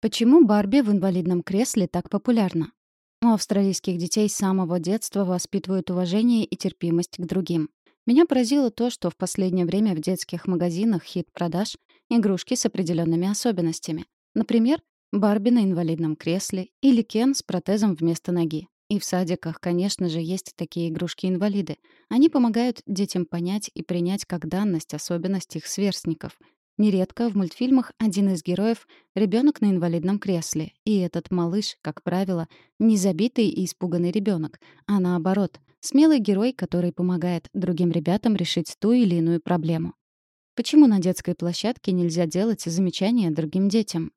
Почему Барби в инвалидном кресле так популярна? У австралийских детей с самого детства воспитывают уважение и терпимость к другим. Меня поразило то, что в последнее время в детских магазинах хит продаж — игрушки с определенными особенностями. Например, Барби на инвалидном кресле или Кен с протезом вместо ноги. И в садиках, конечно же, есть такие игрушки-инвалиды. Они помогают детям понять и принять как данность особенность их сверстников — Нередко в мультфильмах один из героев — ребенок на инвалидном кресле, и этот малыш, как правило, не забитый и испуганный ребенок, а наоборот, смелый герой, который помогает другим ребятам решить ту или иную проблему. Почему на детской площадке нельзя делать замечания другим детям?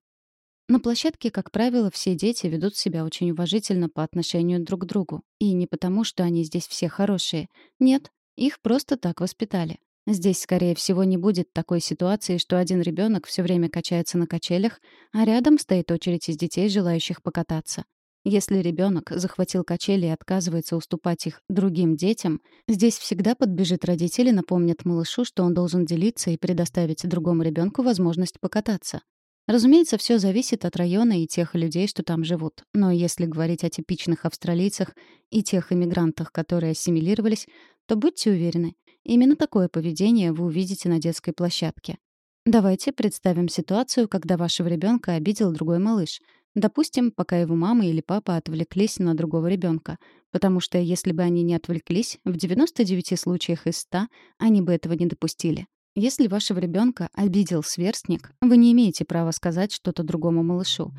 На площадке, как правило, все дети ведут себя очень уважительно по отношению друг к другу. И не потому, что они здесь все хорошие. Нет, их просто так воспитали. Здесь, скорее всего, не будет такой ситуации, что один ребенок все время качается на качелях, а рядом стоит очередь из детей, желающих покататься. Если ребенок захватил качели и отказывается уступать их другим детям, здесь всегда подбежит родитель и напомнит малышу, что он должен делиться и предоставить другому ребенку возможность покататься. Разумеется, все зависит от района и тех людей, что там живут. Но если говорить о типичных австралийцах и тех иммигрантах, которые ассимилировались, то будьте уверены, Именно такое поведение вы увидите на детской площадке. Давайте представим ситуацию, когда вашего ребенка обидел другой малыш. Допустим, пока его мама или папа отвлеклись на другого ребенка, потому что если бы они не отвлеклись, в 99 случаях из 100 они бы этого не допустили. Если вашего ребенка обидел сверстник, вы не имеете права сказать что-то другому малышу,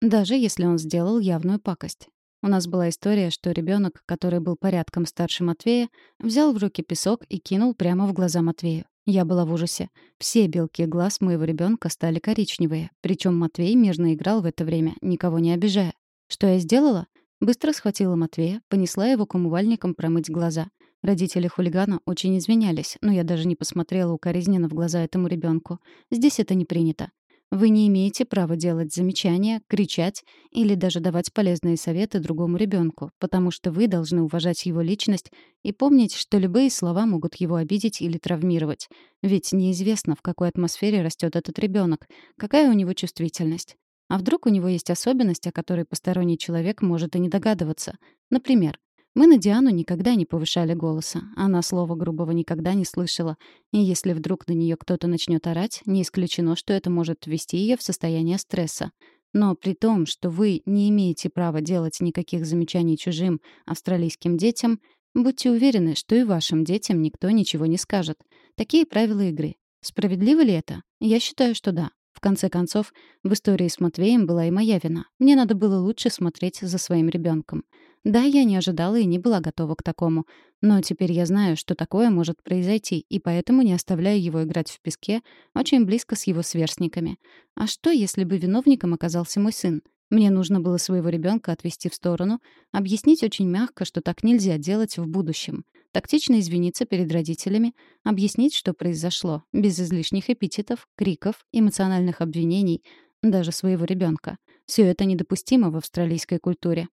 даже если он сделал явную пакость. У нас была история, что ребенок, который был порядком старше Матвея, взял в руки песок и кинул прямо в глаза Матвею. Я была в ужасе. Все белки глаз моего ребенка стали коричневые, причем Матвей мирно играл в это время, никого не обижая. Что я сделала? Быстро схватила Матвея, понесла его к умывальникам промыть глаза. Родители хулигана очень извинялись, но я даже не посмотрела укоризненно в глаза этому ребенку. Здесь это не принято. Вы не имеете права делать замечания, кричать или даже давать полезные советы другому ребенку, потому что вы должны уважать его личность и помнить, что любые слова могут его обидеть или травмировать. Ведь неизвестно, в какой атмосфере растет этот ребенок, какая у него чувствительность. А вдруг у него есть особенность, о которой посторонний человек может и не догадываться. Например, мы на Диану никогда не повышали голоса. Она слова грубого никогда не слышала. И если вдруг на нее кто-то начнет орать, не исключено, что это может ввести ее в состояние стресса. Но при том, что вы не имеете права делать никаких замечаний чужим австралийским детям, будьте уверены, что и вашим детям никто ничего не скажет. Такие правила игры. Справедливо ли это? Я считаю, что да. В конце концов, в истории с Матвеем была и моя вина. Мне надо было лучше смотреть за своим ребенком. Да, я не ожидала и не была готова к такому. Но теперь я знаю, что такое может произойти, и поэтому не оставляю его играть в песке очень близко с его сверстниками. А что, если бы виновником оказался мой сын? Мне нужно было своего ребенка отвести в сторону, объяснить очень мягко, что так нельзя делать в будущем. Тактично извиниться перед родителями, объяснить, что произошло, без излишних эпитетов, криков, эмоциональных обвинений, даже своего ребенка. Все это недопустимо в австралийской культуре.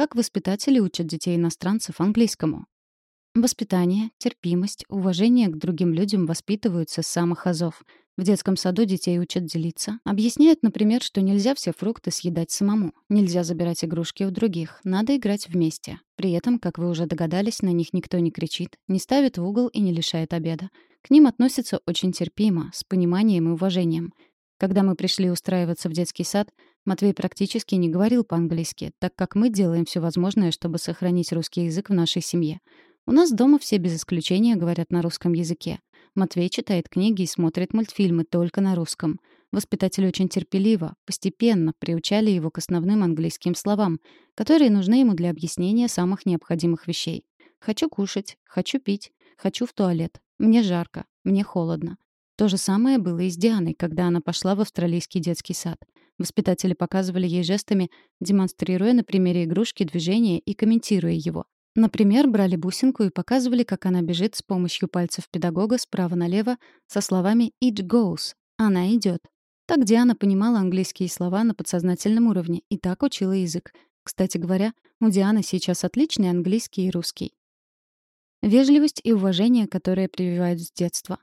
Как воспитатели учат детей-иностранцев английскому? Воспитание, терпимость, уважение к другим людям воспитываются с самых азов. В детском саду детей учат делиться. Объясняют, например, что нельзя все фрукты съедать самому. Нельзя забирать игрушки у других. Надо играть вместе. При этом, как вы уже догадались, на них никто не кричит, не ставит в угол и не лишает обеда. К ним относятся очень терпимо, с пониманием и уважением. Когда мы пришли устраиваться в детский сад, Матвей практически не говорил по-английски, так как мы делаем все возможное, чтобы сохранить русский язык в нашей семье. У нас дома все без исключения говорят на русском языке. Матвей читает книги и смотрит мультфильмы только на русском. Воспитатели очень терпеливо, постепенно приучали его к основным английским словам, которые нужны ему для объяснения самых необходимых вещей. «Хочу кушать», «хочу пить», «хочу в туалет», «мне жарко», «мне холодно». То же самое было и с Дианой, когда она пошла в австралийский детский сад. Воспитатели показывали ей жестами, демонстрируя на примере игрушки движение и комментируя его. Например, брали бусинку и показывали, как она бежит с помощью пальцев педагога справа налево со словами «it goes» — «она идет». Так Диана понимала английские слова на подсознательном уровне и так учила язык. Кстати говоря, у Дианы сейчас отличный английский и русский. Вежливость и уважение, которые прививают с детства.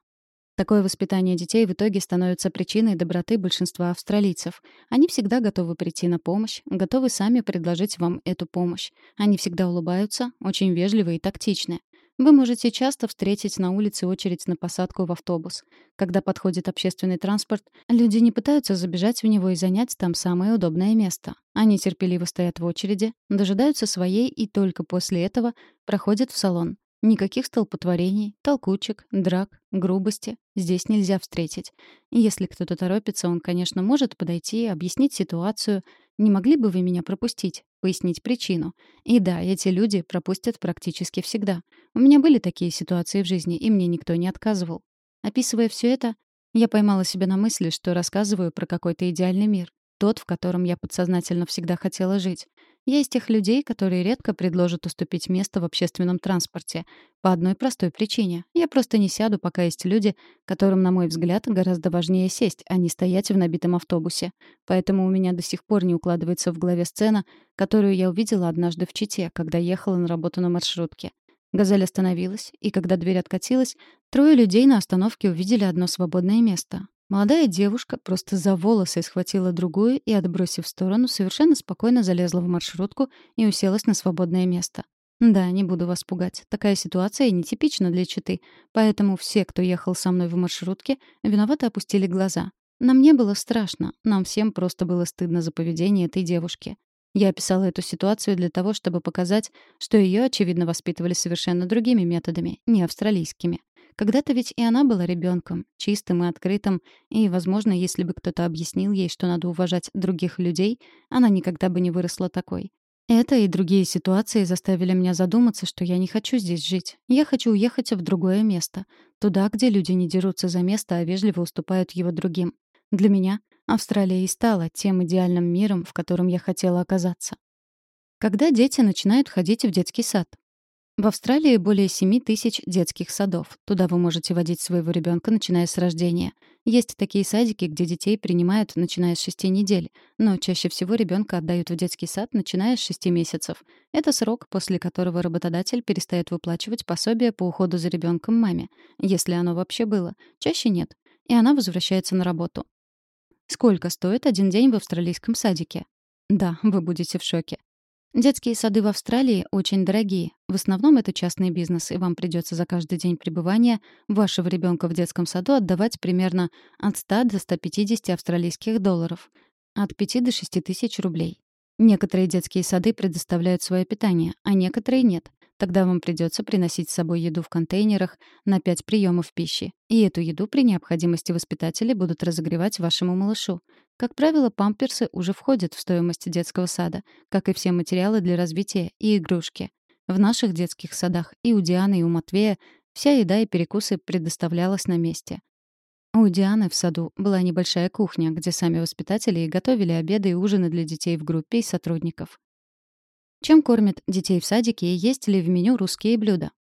Такое воспитание детей в итоге становится причиной доброты большинства австралийцев. Они всегда готовы прийти на помощь, готовы сами предложить вам эту помощь. Они всегда улыбаются, очень вежливы и тактичны. Вы можете часто встретить на улице очередь на посадку в автобус. Когда подходит общественный транспорт, люди не пытаются забежать в него и занять там самое удобное место. Они терпеливо стоят в очереди, дожидаются своей и только после этого проходят в салон. Никаких столпотворений, толкучек, драк, грубости здесь нельзя встретить. И если кто-то торопится, он, конечно, может подойти, объяснить ситуацию. «Не могли бы вы меня пропустить?» Пояснить причину. И да, эти люди пропустят практически всегда. У меня были такие ситуации в жизни, и мне никто не отказывал. Описывая все это, я поймала себя на мысли, что рассказываю про какой-то идеальный мир. Тот, в котором я подсознательно всегда хотела жить. Я из тех людей, которые редко предложат уступить место в общественном транспорте. По одной простой причине. Я просто не сяду, пока есть люди, которым, на мой взгляд, гораздо важнее сесть, а не стоять в набитом автобусе. Поэтому у меня до сих пор не укладывается в голове сцена, которую я увидела однажды в Чите, когда ехала на работу на маршрутке. Газель остановилась, и когда дверь откатилась, трое людей на остановке увидели одно свободное место. Молодая девушка просто за волосы схватила другую и, отбросив в сторону, совершенно спокойно залезла в маршрутку и уселась на свободное место. Да, не буду вас пугать. Такая ситуация нетипична для Читы, поэтому все, кто ехал со мной в маршрутке, виновато опустили глаза. Нам не было страшно, нам всем просто было стыдно за поведение этой девушки. Я описала эту ситуацию для того, чтобы показать, что ее, очевидно, воспитывали совершенно другими методами, не австралийскими. Когда-то ведь и она была ребенком, чистым и открытым, и, возможно, если бы кто-то объяснил ей, что надо уважать других людей, она никогда бы не выросла такой. Это и другие ситуации заставили меня задуматься, что я не хочу здесь жить. Я хочу уехать в другое место. Туда, где люди не дерутся за место, а вежливо уступают его другим. Для меня Австралия и стала тем идеальным миром, в котором я хотела оказаться. Когда дети начинают ходить в детский сад? В Австралии более 7 тысяч детских садов. Туда вы можете водить своего ребенка, начиная с рождения. Есть такие садики, где детей принимают, начиная с 6 недель, но чаще всего ребенка отдают в детский сад, начиная с 6 месяцев. Это срок, после которого работодатель перестает выплачивать пособие по уходу за ребенком маме, если оно вообще было. Чаще нет. И она возвращается на работу. Сколько стоит один день в австралийском садике? Да, вы будете в шоке. Детские сады в Австралии очень дорогие. В основном это частный бизнес, и вам придется за каждый день пребывания вашего ребенка в детском саду отдавать примерно от 100 до 150 австралийских долларов, от 5 до 6 тысяч рублей. Некоторые детские сады предоставляют свое питание, а некоторые нет. Тогда вам придется приносить с собой еду в контейнерах на 5 приемов пищи. И эту еду при необходимости воспитатели будут разогревать вашему малышу. Как правило, памперсы уже входят в стоимость детского сада, как и все материалы для развития и игрушки. В наших детских садах и у Дианы, и у Матвея вся еда и перекусы предоставлялась на месте. У Дианы в саду была небольшая кухня, где сами воспитатели и готовили обеды и ужины для детей в группе и сотрудников. Чем кормят детей в садике и есть ли в меню русские блюда?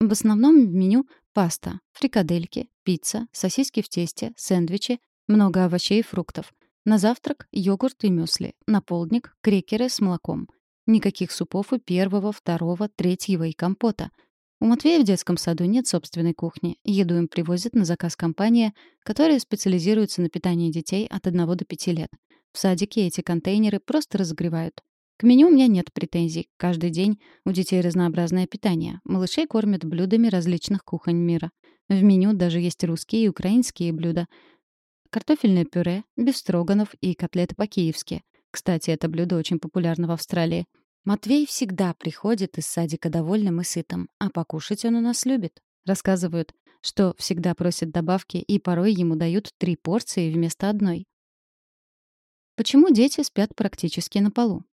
В основном в меню паста, фрикадельки, пицца, сосиски в тесте, сэндвичи, много овощей и фруктов. На завтрак — йогурт и мюсли. На полдник — крекеры с молоком. Никаких супов и первого, второго, третьего и компота. У Матвея в детском саду нет собственной кухни. Еду им привозят на заказ компания, которая специализируется на питании детей от 1 до 5 лет. В садике эти контейнеры просто разогревают. К меню у меня нет претензий. Каждый день у детей разнообразное питание. Малышей кормят блюдами различных кухонь мира. В меню даже есть русские и украинские блюда картофельное пюре, бефстроганов и котлеты по-киевски. Кстати, это блюдо очень популярно в Австралии. Матвей всегда приходит из садика довольным и сытым, а покушать он у нас любит. Рассказывают, что всегда просит добавки и порой ему дают три порции вместо одной. Почему дети спят практически на полу?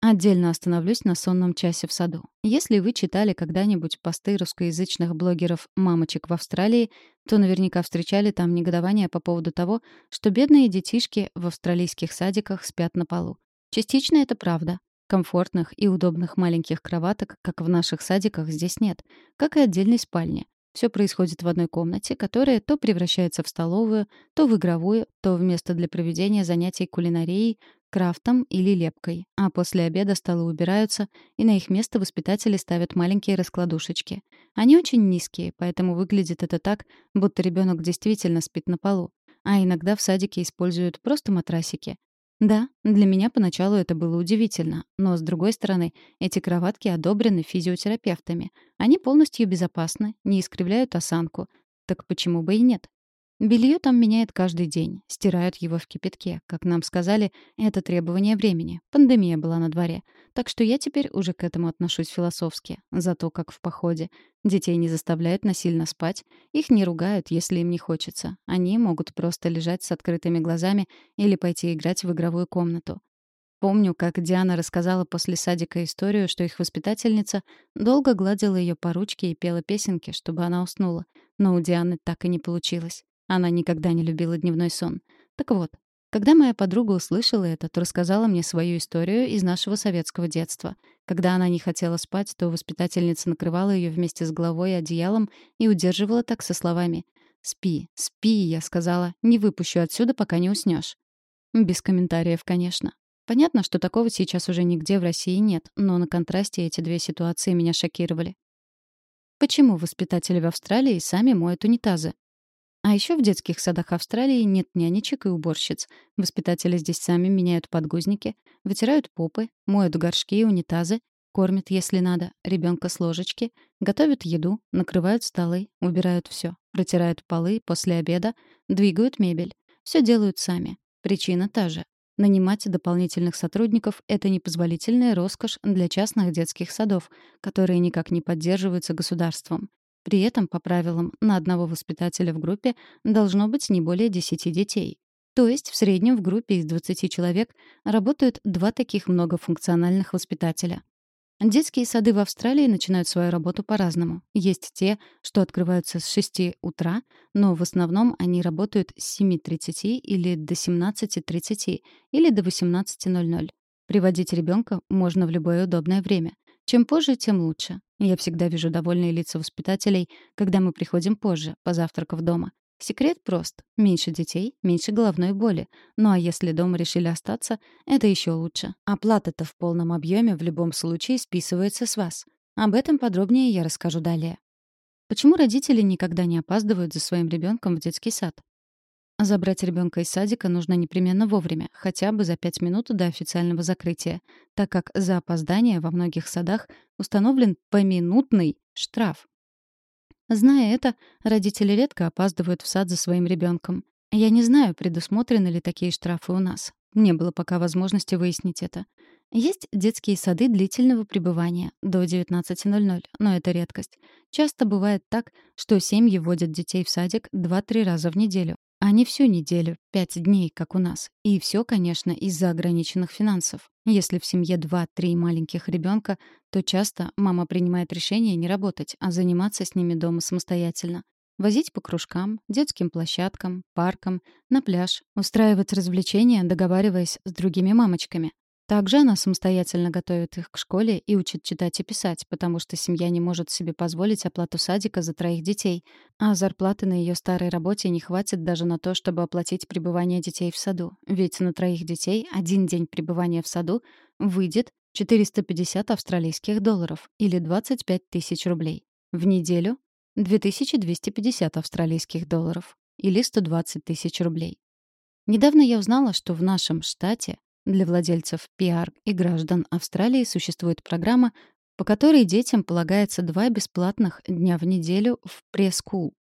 Отдельно остановлюсь на сонном часе в саду. Если вы читали когда-нибудь посты русскоязычных блогеров-мамочек в Австралии, то наверняка встречали там негодование по поводу того, что бедные детишки в австралийских садиках спят на полу. Частично это правда. Комфортных и удобных маленьких кроваток, как в наших садиках, здесь нет, как и отдельной спальни. Все происходит в одной комнате, которая то превращается в столовую, то в игровую, то в место для проведения занятий кулинарией, крафтом или лепкой, а после обеда столы убираются, и на их место воспитатели ставят маленькие раскладушечки. Они очень низкие, поэтому выглядит это так, будто ребенок действительно спит на полу. А иногда в садике используют просто матрасики. Да, для меня поначалу это было удивительно, но, с другой стороны, эти кроватки одобрены физиотерапевтами. Они полностью безопасны, не искривляют осанку. Так почему бы и нет? Белье там меняют каждый день, стирают его в кипятке. Как нам сказали, это требование времени. Пандемия была на дворе. Так что я теперь уже к этому отношусь философски. Зато как в походе. Детей не заставляют насильно спать, их не ругают, если им не хочется. Они могут просто лежать с открытыми глазами или пойти играть в игровую комнату. Помню, как Диана рассказала после садика историю, что их воспитательница долго гладила ее по ручке и пела песенки, чтобы она уснула. Но у Дианы так и не получилось. Она никогда не любила дневной сон. Так вот, когда моя подруга услышала это, то рассказала мне свою историю из нашего советского детства. Когда она не хотела спать, то воспитательница накрывала ее вместе с головой и одеялом и удерживала так со словами «Спи, спи», я сказала, «не выпущу отсюда, пока не уснешь». Без комментариев, конечно. Понятно, что такого сейчас уже нигде в России нет, но на контрасте эти две ситуации меня шокировали. Почему воспитатели в Австралии сами моют унитазы? А еще в детских садах Австралии нет нянечек и уборщиц. Воспитатели здесь сами меняют подгузники, вытирают попы, моют горшки и унитазы, кормят, если надо, ребенка с ложечки, готовят еду, накрывают столы, убирают все, протирают полы после обеда, двигают мебель. Все делают сами. Причина та же. Нанимать дополнительных сотрудников — это непозволительная роскошь для частных детских садов, которые никак не поддерживаются государством. При этом, по правилам, на одного воспитателя в группе должно быть не более 10 детей. То есть в среднем в группе из 20 человек работают два таких многофункциональных воспитателя. Детские сады в Австралии начинают свою работу по-разному. Есть те, что открываются с 6 утра, но в основном они работают с 7.30 или до 17.30 или до 18.00. Приводить ребенка можно в любое удобное время. Чем позже, тем лучше. Я всегда вижу довольные лица воспитателей, когда мы приходим позже, позавтракав дома. Секрет прост. Меньше детей, меньше головной боли. Ну а если дома решили остаться, это еще лучше. Оплата-то в полном объеме в любом случае списывается с вас. Об этом подробнее я расскажу далее. Почему родители никогда не опаздывают за своим ребенком в детский сад? Забрать ребенка из садика нужно непременно вовремя, хотя бы за пять минут до официального закрытия, так как за опоздание во многих садах установлен поминутный штраф. Зная это, родители редко опаздывают в сад за своим ребенком. Я не знаю, предусмотрены ли такие штрафы у нас. Не было пока возможности выяснить это. Есть детские сады длительного пребывания до 19.00, но это редкость. Часто бывает так, что семьи водят детей в садик 2-3 раза в неделю, а не всю неделю, пять дней, как у нас. И все, конечно, из-за ограниченных финансов. Если в семье два-три маленьких ребенка, то часто мама принимает решение не работать, а заниматься с ними дома самостоятельно. Возить по кружкам, детским площадкам, паркам, на пляж, устраивать развлечения, договариваясь с другими мамочками. Также она самостоятельно готовит их к школе и учит читать и писать, потому что семья не может себе позволить оплату садика за троих детей, а зарплаты на ее старой работе не хватит даже на то, чтобы оплатить пребывание детей в саду. Ведь на троих детей один день пребывания в саду выйдет 450 австралийских долларов или 25 тысяч рублей. В неделю — 2250 австралийских долларов или 120 тысяч рублей. Недавно я узнала, что в нашем штате для владельцев PR и граждан Австралии существует программа, по которой детям полагается два бесплатных дня в неделю в прескул.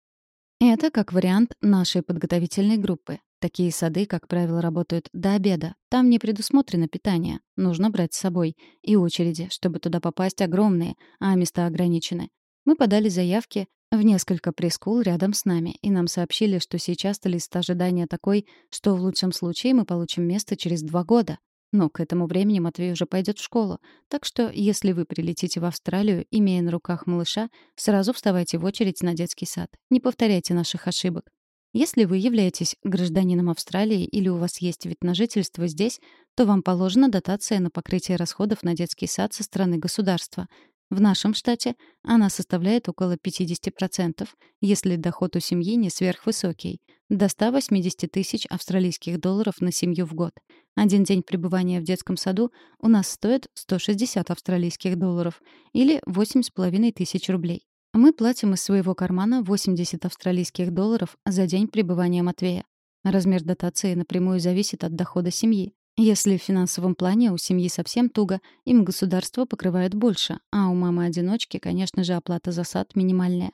Это как вариант нашей подготовительной группы. Такие сады, как правило, работают до обеда. Там не предусмотрено питание. Нужно брать с собой. И очереди, чтобы туда попасть, огромные, а места ограничены. Мы подали заявки в несколько прескул рядом с нами, и нам сообщили, что сейчас лист ожидания такой, что в лучшем случае мы получим место через два года. Но к этому времени Матвей уже пойдет в школу. Так что, если вы прилетите в Австралию, имея на руках малыша, сразу вставайте в очередь на детский сад. Не повторяйте наших ошибок. Если вы являетесь гражданином Австралии или у вас есть вид на жительство здесь, то вам положена дотация на покрытие расходов на детский сад со стороны государства. В нашем штате она составляет около 50%, если доход у семьи не сверхвысокий, до 180 тысяч австралийских долларов на семью в год. Один день пребывания в детском саду у нас стоит 160 австралийских долларов или 8,5 тысяч рублей. Мы платим из своего кармана 80 австралийских долларов за день пребывания Матвея. Размер дотации напрямую зависит от дохода семьи. Если в финансовом плане у семьи совсем туго, им государство покрывает больше, а у мамы-одиночки, конечно же, оплата за сад минимальная.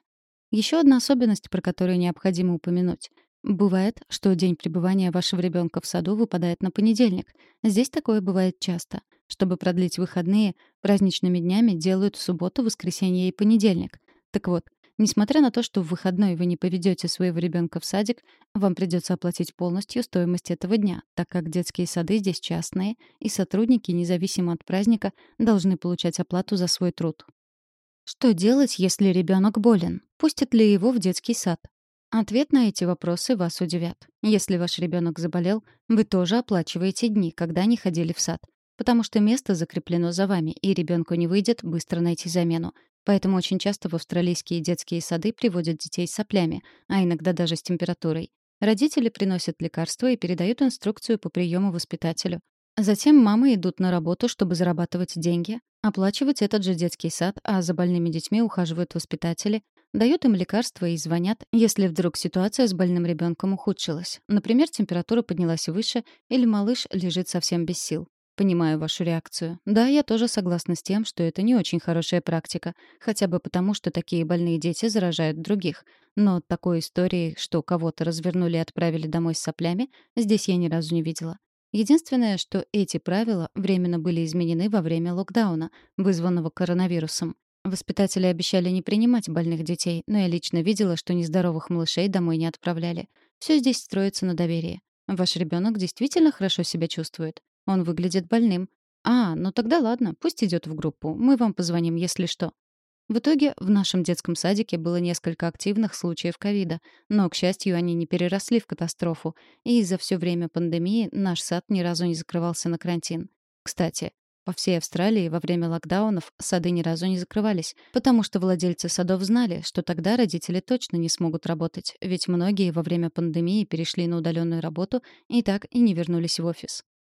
Еще одна особенность, про которую необходимо упомянуть. Бывает, что день пребывания вашего ребенка в саду выпадает на понедельник. Здесь такое бывает часто. Чтобы продлить выходные, праздничными днями делают субботу, воскресенье и понедельник. Так вот, несмотря на то, что в выходной вы не поведете своего ребенка в садик, вам придется оплатить полностью стоимость этого дня, так как детские сады здесь частные, и сотрудники, независимо от праздника, должны получать оплату за свой труд. Что делать, если ребенок болен? Пустят ли его в детский сад? Ответ на эти вопросы вас удивят. Если ваш ребенок заболел, вы тоже оплачиваете дни, когда не ходили в сад. Потому что место закреплено за вами, и ребенку не выйдет быстро найти замену. Поэтому очень часто в австралийские детские сады приводят детей с соплями, а иногда даже с температурой. Родители приносят лекарства и передают инструкцию по приему воспитателю. Затем мамы идут на работу, чтобы зарабатывать деньги, оплачивать этот же детский сад, а за больными детьми ухаживают воспитатели, дают им лекарства и звонят, если вдруг ситуация с больным ребенком ухудшилась. Например, температура поднялась выше или малыш лежит совсем без сил. Понимаю вашу реакцию. Да, я тоже согласна с тем, что это не очень хорошая практика, хотя бы потому, что такие больные дети заражают других. Но такой истории, что кого-то развернули и отправили домой с соплями, здесь я ни разу не видела. Единственное, что эти правила временно были изменены во время локдауна, вызванного коронавирусом. Воспитатели обещали не принимать больных детей, но я лично видела, что нездоровых малышей домой не отправляли. Все здесь строится на доверии. Ваш ребенок действительно хорошо себя чувствует. Он выглядит больным. А, ну тогда ладно, пусть идет в группу. Мы вам позвоним, если что. В итоге в нашем детском садике было несколько активных случаев ковида, но, к счастью, они не переросли в катастрофу, и за все время пандемии наш сад ни разу не закрывался на карантин. Кстати, по всей Австралии во время локдаунов сады ни разу не закрывались, потому что владельцы садов знали, что тогда родители точно не смогут работать, ведь многие во время пандемии перешли на удаленную работу и так и не вернулись в офис.